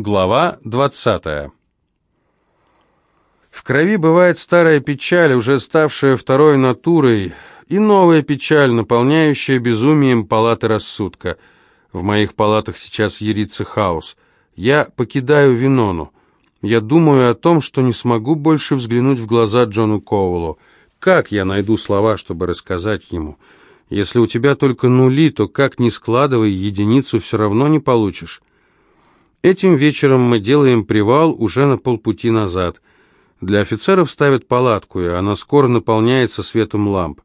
Глава 20. В крови бывает старая печаль, уже ставшая второй натурой, и новая печаль, наполняющая безумием палаты рассудка. В моих палатах сейчас ярится хаос. Я покидаю Винону. Я думаю о том, что не смогу больше взглянуть в глаза Джону Коулу. Как я найду слова, чтобы рассказать ему? Если у тебя только нули, то как ни складывай, единицу все равно не получишь. Этим вечером мы делаем привал уже на полпути назад. Для офицеров ставят палатку, и она скоро наполняется светом ламп.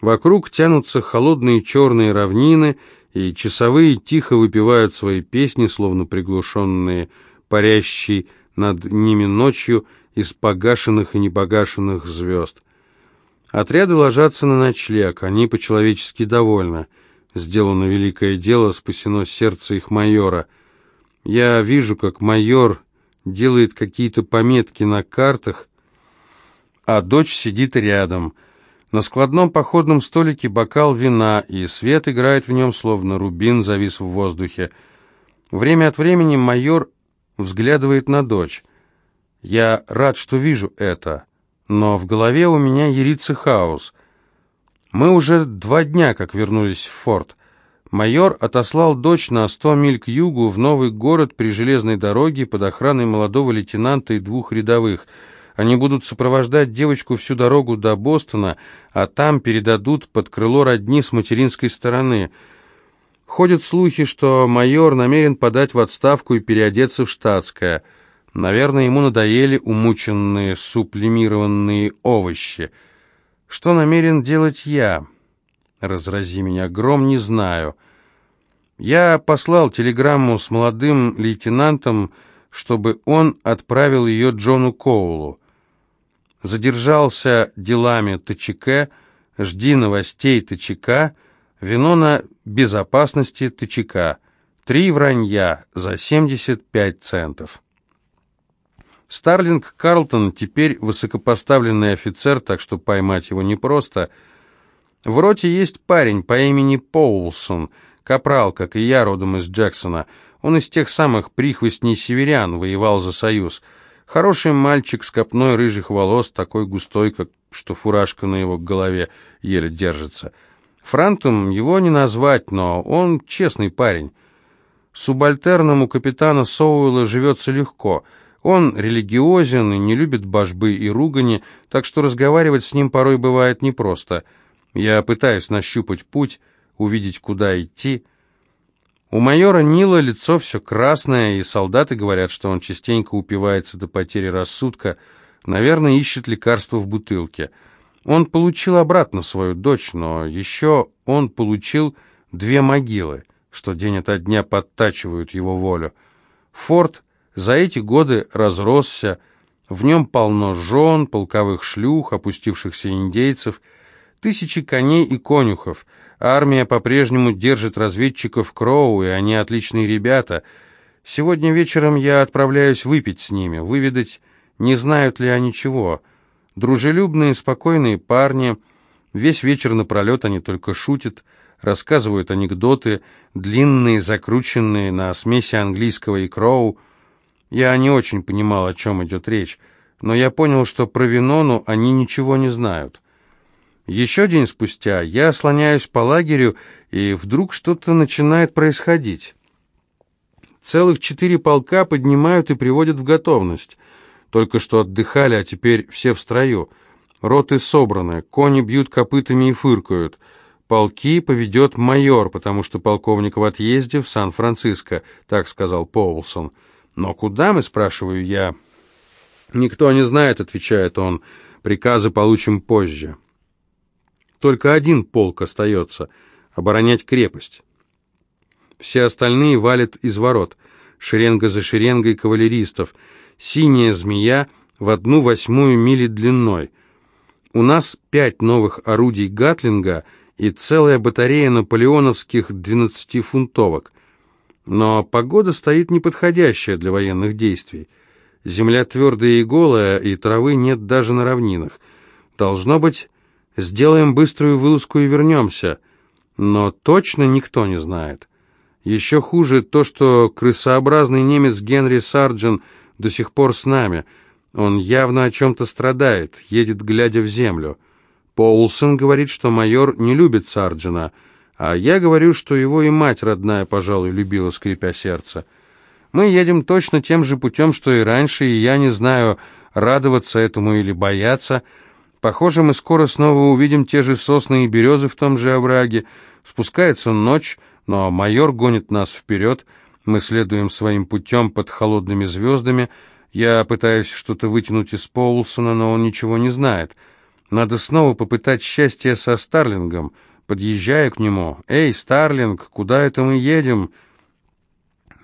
Вокруг тянутся холодные черные равнины, и часовые тихо выпивают свои песни, словно приглушенные, парящие над ними ночью из погашенных и непогашенных звезд. Отряды ложатся на ночлег, они по-человечески довольны. Сделано великое дело, спасено сердце их майора — я вижу, как майор делает какие-то пометки на картах, а дочь сидит рядом. На складном походном столике бокал вина, и свет играет в нем, словно рубин завис в воздухе. Время от времени майор взглядывает на дочь. Я рад, что вижу это, но в голове у меня ерится хаос. Мы уже два дня как вернулись в форт. Майор отослал дочь на сто миль к югу в новый город при железной дороге под охраной молодого лейтенанта и двух рядовых. Они будут сопровождать девочку всю дорогу до Бостона, а там передадут под крыло родни с материнской стороны. Ходят слухи, что майор намерен подать в отставку и переодеться в штатское. Наверное, ему надоели умученные сублимированные овощи. Что намерен делать я?» разрази меня гром, не знаю. Я послал телеграмму с молодым лейтенантом, чтобы он отправил ее Джону Коулу. Задержался делами ТЧК, жди новостей ТЧК, вино на безопасности ТЧК. Три вранья за 75 центов. Старлинг Карлтон теперь высокопоставленный офицер, так что поймать его непросто – в роте есть парень по имени Поулсон, капрал, как и я, родом из Джексона. Он из тех самых прихвостней северян, воевал за Союз. Хороший мальчик с копной рыжих волос, такой густой, как что фуражка на его голове еле держится. Франтом его не назвать, но он честный парень. Субальтерному капитана Соуэлла живется легко. Он религиозен и не любит божбы и ругани, так что разговаривать с ним порой бывает непросто – я пытаюсь нащупать путь, увидеть, куда идти. У майора Нила лицо все красное, и солдаты говорят, что он частенько упивается до потери рассудка, наверное, ищет лекарство в бутылке. Он получил обратно свою дочь, но еще он получил две могилы, что день ото дня подтачивают его волю. Форт за эти годы разросся, в нем полно жен, полковых шлюх, опустившихся индейцев — Тысячи коней и конюхов. Армия по-прежнему держит разведчиков Кроу, и они отличные ребята. Сегодня вечером я отправляюсь выпить с ними, выведать, не знают ли они чего. Дружелюбные, спокойные парни. Весь вечер напролет они только шутят, рассказывают анекдоты, длинные, закрученные на смеси английского и Кроу. Я не очень понимал, о чем идет речь, но я понял, что про Винону они ничего не знают. Еще день спустя я слоняюсь по лагерю, и вдруг что-то начинает происходить. Целых четыре полка поднимают и приводят в готовность. Только что отдыхали, а теперь все в строю. Роты собраны, кони бьют копытами и фыркают. Полки поведет майор, потому что полковник в отъезде в Сан-Франциско, так сказал Поулсон. «Но куда мы?» — спрашиваю я. «Никто не знает», — отвечает он. «Приказы получим позже». Только один полк остается — оборонять крепость. Все остальные валят из ворот, шеренга за шеренгой кавалеристов, синяя змея в одну восьмую мили длиной. У нас пять новых орудий Гатлинга и целая батарея наполеоновских двенадцатифунтовок. Но погода стоит неподходящая для военных действий. Земля твердая и голая, и травы нет даже на равнинах. Должно быть, Сделаем быструю вылазку и вернемся. Но точно никто не знает. Еще хуже то, что крысообразный немец Генри Сарджен до сих пор с нами. Он явно о чем-то страдает, едет, глядя в землю. Поулсон говорит, что майор не любит Сарджена, а я говорю, что его и мать родная, пожалуй, любила, скрипя сердце. Мы едем точно тем же путем, что и раньше, и я не знаю, радоваться этому или бояться. Похоже, мы скоро снова увидим те же сосны и березы в том же овраге. Спускается ночь, но майор гонит нас вперед. Мы следуем своим путем под холодными звездами. Я пытаюсь что-то вытянуть из Поулсона, но он ничего не знает. Надо снова попытать счастье со Старлингом. Подъезжаю к нему. «Эй, Старлинг, куда это мы едем?»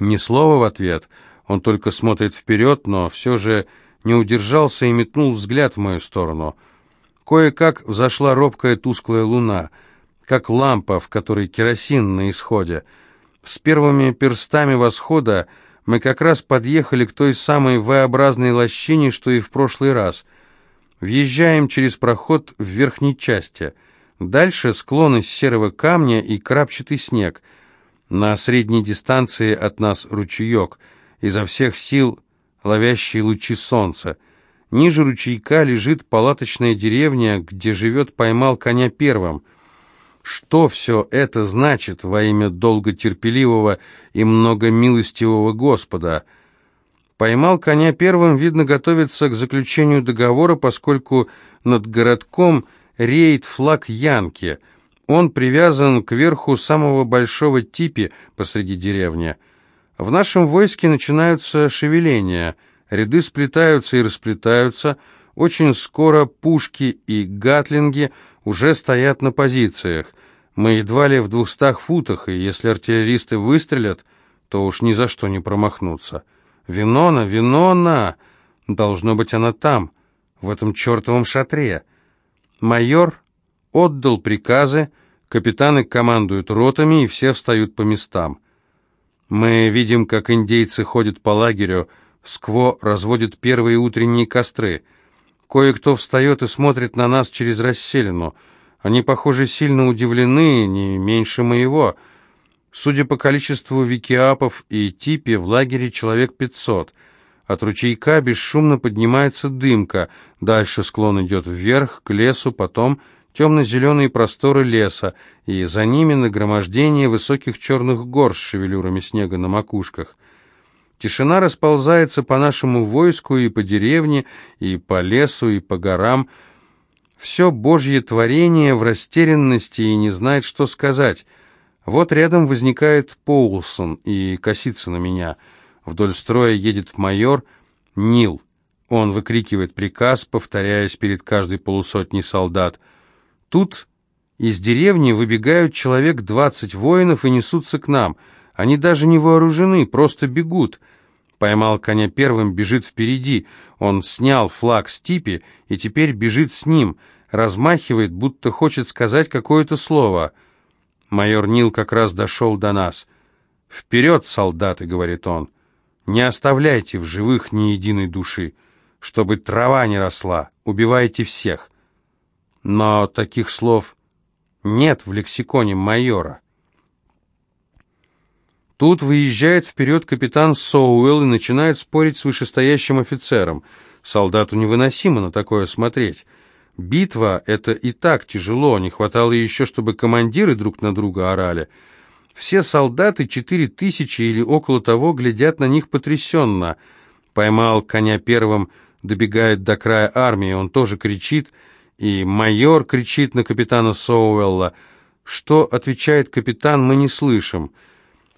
Ни слова в ответ. Он только смотрит вперед, но все же не удержался и метнул взгляд в мою сторону. Кое-как взошла робкая тусклая луна, как лампа, в которой керосин на исходе. С первыми перстами восхода мы как раз подъехали к той самой V-образной лощине, что и в прошлый раз. Въезжаем через проход в верхней части. Дальше склон из серого камня и крапчатый снег. На средней дистанции от нас ручеек, изо всех сил ловящие лучи солнца. Ниже ручейка лежит палаточная деревня, где живет поймал коня первым. Что все это значит во имя долготерпеливого и многомилостивого Господа? Поймал коня первым, видно, готовится к заключению договора, поскольку над городком реет флаг Янки. Он привязан к верху самого большого типи посреди деревни – в нашем войске начинаются шевеления, ряды сплетаются и расплетаются, очень скоро пушки и гатлинги уже стоят на позициях. Мы едва ли в двухстах футах, и если артиллеристы выстрелят, то уж ни за что не промахнуться. Винона, Винона! Должно быть, она там, в этом чертовом шатре. Майор отдал приказы, капитаны командуют ротами, и все встают по местам. Мы видим, как индейцы ходят по лагерю, скво разводит первые утренние костры. Кое-кто встает и смотрит на нас через расселину. Они, похоже, сильно удивлены, не меньше моего. Судя по количеству викиапов и типе, в лагере человек пятьсот. От ручейка бесшумно поднимается дымка. Дальше склон идет вверх, к лесу, потом темно-зеленые просторы леса, и за ними нагромождение высоких черных гор с шевелюрами снега на макушках. Тишина расползается по нашему войску и по деревне, и по лесу, и по горам. Все Божье творение в растерянности и не знает, что сказать. Вот рядом возникает Поулсон и косится на меня. Вдоль строя едет майор Нил. Он выкрикивает приказ, повторяясь перед каждой полусотней солдат — Тут из деревни выбегают человек двадцать воинов и несутся к нам. Они даже не вооружены, просто бегут. Поймал коня первым, бежит впереди. Он снял флаг с типи и теперь бежит с ним, размахивает, будто хочет сказать какое-то слово. Майор Нил как раз дошел до нас. «Вперед, солдаты!» — говорит он. «Не оставляйте в живых ни единой души, чтобы трава не росла. Убивайте всех». Но таких слов нет в лексиконе майора. Тут выезжает вперед капитан Соуэлл и начинает спорить с вышестоящим офицером. Солдату невыносимо на такое смотреть. Битва — это и так тяжело, не хватало еще, чтобы командиры друг на друга орали. Все солдаты, четыре тысячи или около того, глядят на них потрясенно. Поймал коня первым, добегает до края армии, он тоже кричит — и майор кричит на капитана Соуэлла. Что отвечает капитан, мы не слышим.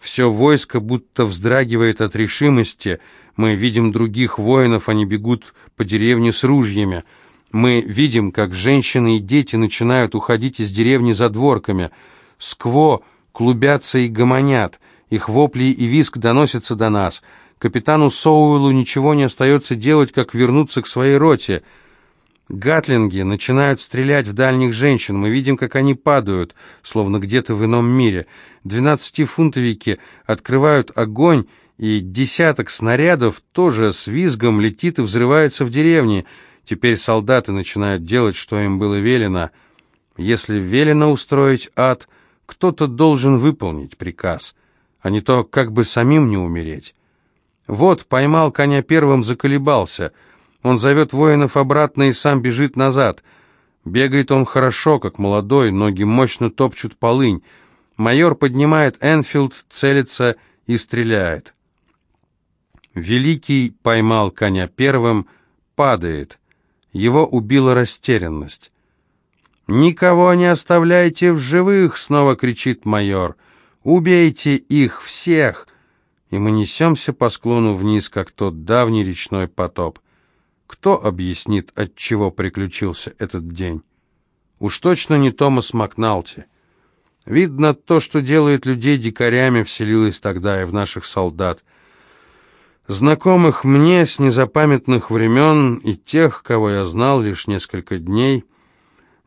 Все войско будто вздрагивает от решимости. Мы видим других воинов, они бегут по деревне с ружьями. Мы видим, как женщины и дети начинают уходить из деревни за дворками. Скво клубятся и гомонят. Их вопли и виск доносятся до нас. Капитану Соуэлу ничего не остается делать, как вернуться к своей роте — Гатлинги начинают стрелять в дальних женщин. Мы видим, как они падают, словно где-то в ином мире. Двенадцатифунтовики открывают огонь, и десяток снарядов тоже с визгом летит и взрывается в деревне. Теперь солдаты начинают делать, что им было велено. Если велено устроить ад, кто-то должен выполнить приказ. а не то как бы самим не умереть. Вот, поймал коня первым, заколебался. Он зовет воинов обратно и сам бежит назад. Бегает он хорошо, как молодой, ноги мощно топчут полынь. Майор поднимает Энфилд, целится и стреляет. Великий поймал коня первым, падает. Его убила растерянность. «Никого не оставляйте в живых!» — снова кричит майор. «Убейте их всех!» И мы несемся по склону вниз, как тот давний речной потоп. Кто объяснит, от чего приключился этот день? Уж точно не Томас Макналти. Видно, то, что делает людей дикарями, вселилось тогда и в наших солдат. Знакомых мне с незапамятных времен и тех, кого я знал лишь несколько дней,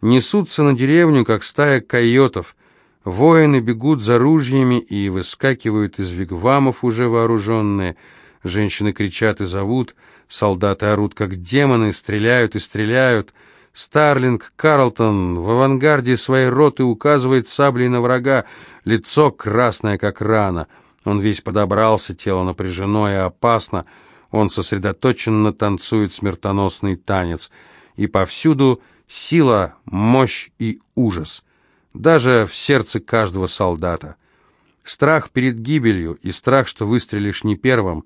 несутся на деревню, как стая койотов. Воины бегут за ружьями и выскакивают из вигвамов уже вооруженные. Женщины кричат и зовут, солдаты орут, как демоны, стреляют и стреляют — Старлинг Карлтон в авангарде своей роты указывает саблей на врага, лицо красное, как рана. Он весь подобрался, тело напряжено и опасно. Он сосредоточенно танцует смертоносный танец. И повсюду сила, мощь и ужас. Даже в сердце каждого солдата. Страх перед гибелью и страх, что выстрелишь не первым.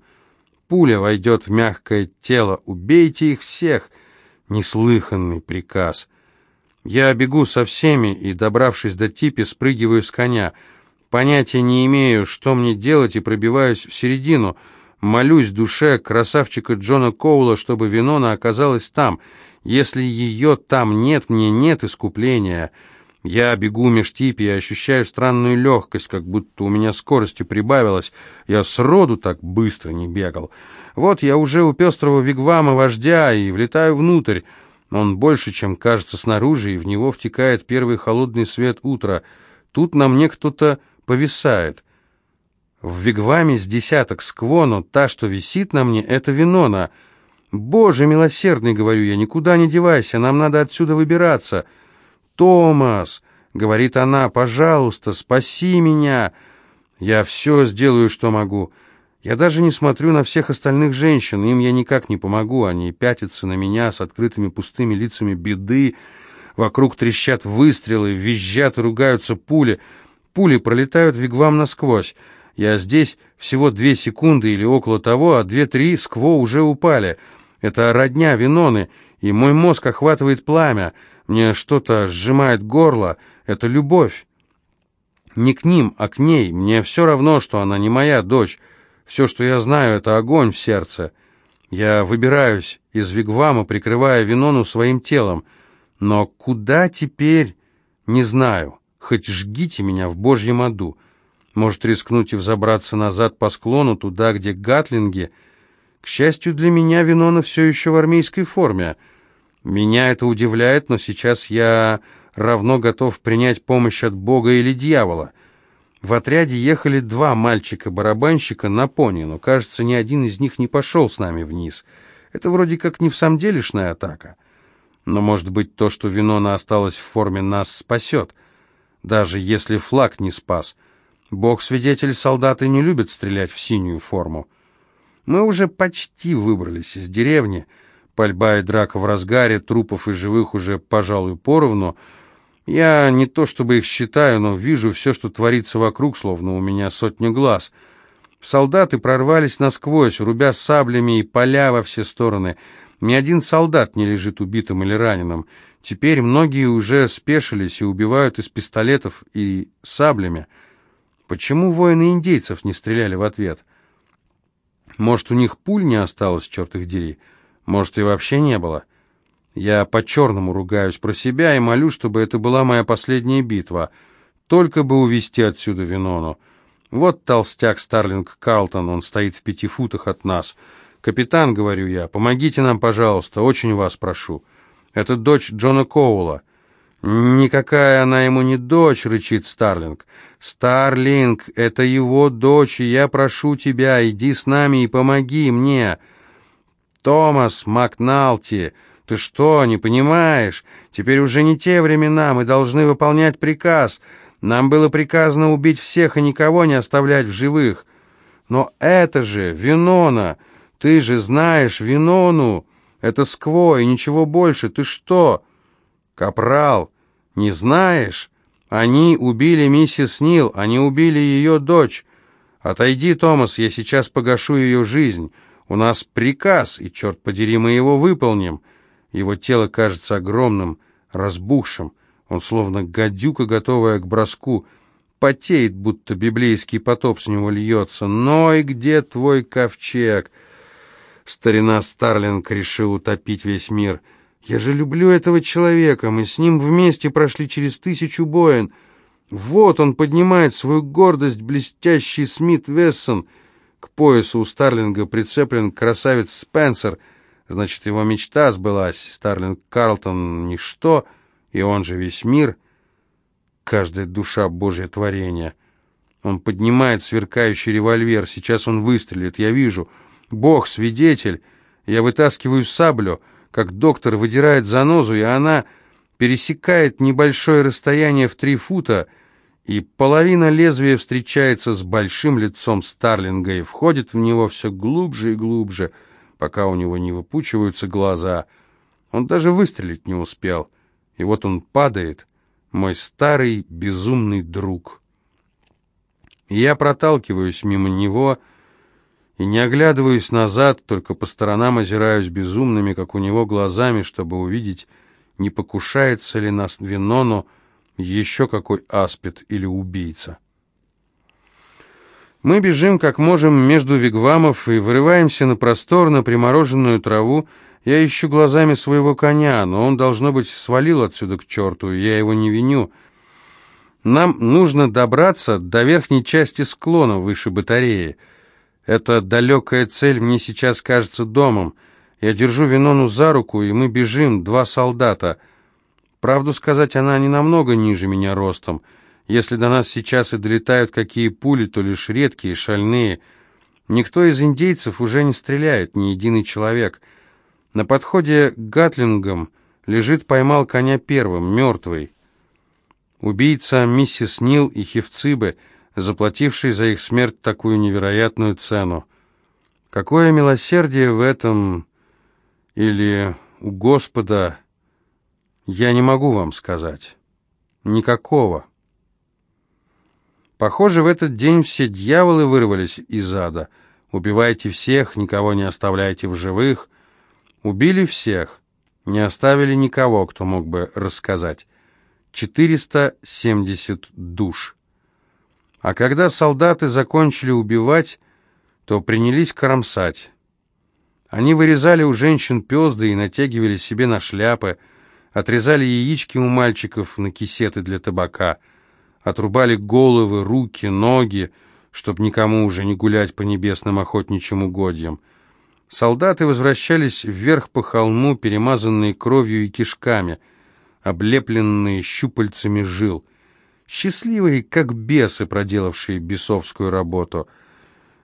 Пуля войдет в мягкое тело. Убейте их всех — Неслыханный приказ. Я бегу со всеми и, добравшись до типи, спрыгиваю с коня. Понятия не имею, что мне делать, и пробиваюсь в середину. Молюсь душе красавчика Джона Коула, чтобы Винона оказалась там. Если ее там нет, мне нет искупления. Я бегу меж типи и ощущаю странную легкость, как будто у меня скорости прибавилось. Я сроду так быстро не бегал. Вот я уже у пестрого вигвама вождя и влетаю внутрь. Он больше, чем кажется снаружи, и в него втекает первый холодный свет утра. Тут на мне кто-то повисает. В вигваме с десяток сквону, та, что висит на мне, это Винона. «Боже милосердный!» — говорю я, — «никуда не девайся, нам надо отсюда выбираться». «Томас!» — говорит она, — «пожалуйста, спаси меня!» «Я все сделаю, что могу». Я даже не смотрю на всех остальных женщин, им я никак не помогу, они пятятся на меня с открытыми пустыми лицами беды, вокруг трещат выстрелы, визжат и ругаются пули, пули пролетают вигвам насквозь. Я здесь всего две секунды или около того, а две-три скво уже упали. Это родня Виноны, и мой мозг охватывает пламя, мне что-то сжимает горло, это любовь. Не к ним, а к ней, мне все равно, что она не моя дочь, все, что я знаю, это огонь в сердце. Я выбираюсь из вигвама, прикрывая Винону своим телом. Но куда теперь, не знаю. Хоть жгите меня в божьем аду. Может, рискнуть и взобраться назад по склону, туда, где гатлинги. К счастью для меня, Винона все еще в армейской форме. Меня это удивляет, но сейчас я равно готов принять помощь от Бога или дьявола. В отряде ехали два мальчика-барабанщика на пони, но, кажется, ни один из них не пошел с нами вниз. Это вроде как не в самом делешная атака. Но, может быть, то, что Винона осталась в форме, нас спасет. Даже если флаг не спас. Бог-свидетель, солдаты не любят стрелять в синюю форму. Мы уже почти выбрались из деревни. Пальба и драка в разгаре, трупов и живых уже, пожалуй, поровну — я не то чтобы их считаю, но вижу все, что творится вокруг, словно у меня сотни глаз. Солдаты прорвались насквозь, рубя саблями и поля во все стороны. Ни один солдат не лежит убитым или раненым. Теперь многие уже спешились и убивают из пистолетов и саблями. Почему воины индейцев не стреляли в ответ? Может, у них пуль не осталось, черт их дери? Может, и вообще не было? Я по-черному ругаюсь про себя и молю, чтобы это была моя последняя битва. Только бы увести отсюда Винону. Вот толстяк Старлинг Карлтон, он стоит в пяти футах от нас. «Капитан», — говорю я, — «помогите нам, пожалуйста, очень вас прошу. Это дочь Джона Коула». «Никакая она ему не дочь», — рычит Старлинг. «Старлинг, это его дочь, и я прошу тебя, иди с нами и помоги мне». «Томас Макналти», «Ты что, не понимаешь? Теперь уже не те времена, мы должны выполнять приказ. Нам было приказано убить всех и никого не оставлять в живых. Но это же Винона! Ты же знаешь Винону! Это Скво и ничего больше. Ты что? Капрал, не знаешь? Они убили миссис Нил, они убили ее дочь. Отойди, Томас, я сейчас погашу ее жизнь. У нас приказ, и, черт подери, мы его выполним. Его тело кажется огромным, разбухшим. Он словно гадюка, готовая к броску. Потеет, будто библейский потоп с него льется. Но и где твой ковчег? Старина Старлинг решил утопить весь мир. Я же люблю этого человека. Мы с ним вместе прошли через тысячу боин. Вот он поднимает свою гордость, блестящий Смит Вессон. К поясу у Старлинга прицеплен красавец Спенсер. Значит, его мечта сбылась. Старлинг Карлтон — ничто — и он же весь мир, каждая душа Божье творение. Он поднимает сверкающий револьвер, сейчас он выстрелит, я вижу. Бог, свидетель, я вытаскиваю саблю, как доктор выдирает занозу, и она пересекает небольшое расстояние в три фута, и половина лезвия встречается с большим лицом Старлинга и входит в него все глубже и глубже, пока у него не выпучиваются глаза. Он даже выстрелить не успел. И вот он падает, мой старый безумный друг. И я проталкиваюсь мимо него и не оглядываюсь назад, только по сторонам озираюсь безумными, как у него, глазами, чтобы увидеть, не покушается ли нас Винону еще какой аспид или убийца. Мы бежим как можем между вигвамов и вырываемся на простор, на примороженную траву, я ищу глазами своего коня, но он, должно быть, свалил отсюда к черту, и я его не виню. Нам нужно добраться до верхней части склона выше батареи. Эта далекая цель мне сейчас кажется домом. Я держу Винону за руку, и мы бежим, два солдата. Правду сказать, она не намного ниже меня ростом. Если до нас сейчас и долетают какие пули, то лишь редкие, шальные. Никто из индейцев уже не стреляет, ни единый человек — на подходе к Гатлингам лежит поймал коня первым, мертвый. Убийца миссис Нил и Хевцибы, заплативший за их смерть такую невероятную цену. Какое милосердие в этом или у Господа, я не могу вам сказать. Никакого. Похоже, в этот день все дьяволы вырвались из ада. Убивайте всех, никого не оставляйте в живых — Убили всех, не оставили никого, кто мог бы рассказать. 470 душ. А когда солдаты закончили убивать, то принялись кромсать. Они вырезали у женщин пезды и натягивали себе на шляпы, отрезали яички у мальчиков на кисеты для табака, отрубали головы, руки, ноги, чтоб никому уже не гулять по небесным охотничьим угодьям. Солдаты возвращались вверх по холму, перемазанные кровью и кишками, облепленные щупальцами жил. Счастливые, как бесы, проделавшие бесовскую работу.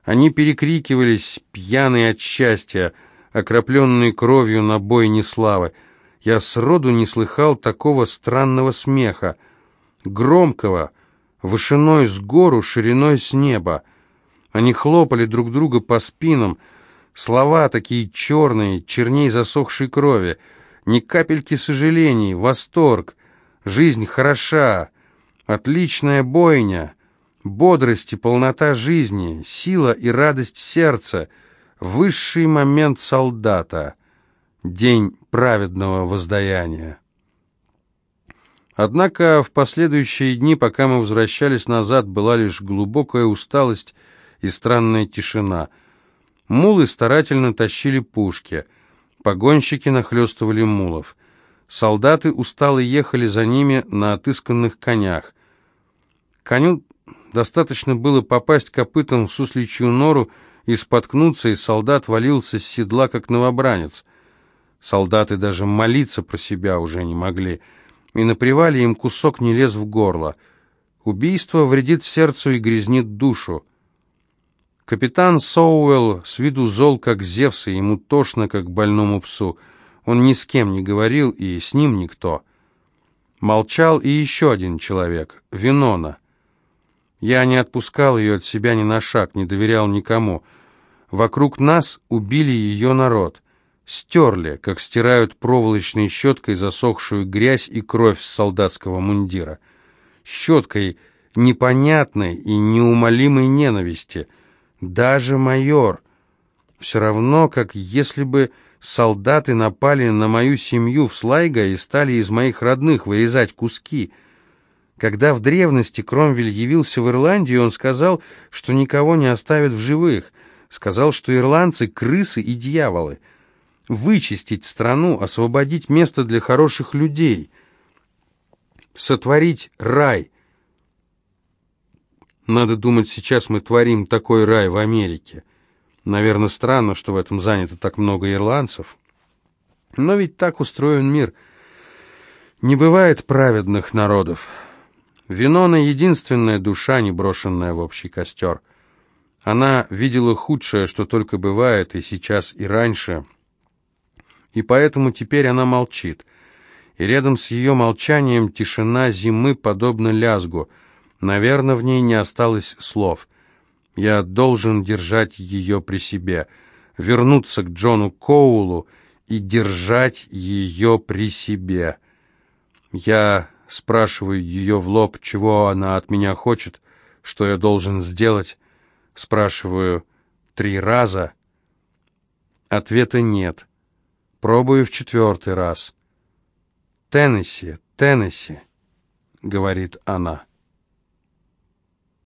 Они перекрикивались, пьяные от счастья, окропленные кровью на бой неславы. Я сроду не слыхал такого странного смеха, громкого, вышиной с гору, шириной с неба. Они хлопали друг друга по спинам, Слова такие черные, черней засохшей крови, ни капельки сожалений, восторг. Жизнь хороша, отличная бойня, бодрость и полнота жизни, сила и радость сердца, высший момент солдата, день праведного воздаяния. Однако в последующие дни, пока мы возвращались назад, была лишь глубокая усталость и странная тишина — Мулы старательно тащили пушки. Погонщики нахлестывали мулов. Солдаты устало ехали за ними на отысканных конях. Коню достаточно было попасть копытом в сусличью нору и споткнуться, и солдат валился с седла, как новобранец. Солдаты даже молиться про себя уже не могли, и на привале им кусок не лез в горло. Убийство вредит сердцу и грязнит душу. Капитан Соуэлл с виду зол, как Зевс, и ему тошно, как больному псу. Он ни с кем не говорил, и с ним никто. Молчал и еще один человек, Винона. Я не отпускал ее от себя ни на шаг, не доверял никому. Вокруг нас убили ее народ. Стерли, как стирают проволочной щеткой засохшую грязь и кровь с солдатского мундира. Щеткой непонятной и неумолимой ненависти. Даже майор. Все равно, как если бы солдаты напали на мою семью в Слайго и стали из моих родных вырезать куски. Когда в древности Кромвель явился в Ирландию, он сказал, что никого не оставит в живых. Сказал, что ирландцы — крысы и дьяволы. Вычистить страну, освободить место для хороших людей. Сотворить рай. Надо думать, сейчас мы творим такой рай в Америке. Наверное, странно, что в этом занято так много ирландцев. Но ведь так устроен мир. Не бывает праведных народов. Винона — единственная душа, не брошенная в общий костер. Она видела худшее, что только бывает, и сейчас, и раньше. И поэтому теперь она молчит. И рядом с ее молчанием тишина зимы подобна лязгу. Наверное, в ней не осталось слов — я должен держать ее при себе, вернуться к Джону Коулу и держать ее при себе. Я спрашиваю ее в лоб, чего она от меня хочет, что я должен сделать. Спрашиваю три раза. Ответа нет. Пробую в четвертый раз. «Теннесси, Теннесси», — говорит она.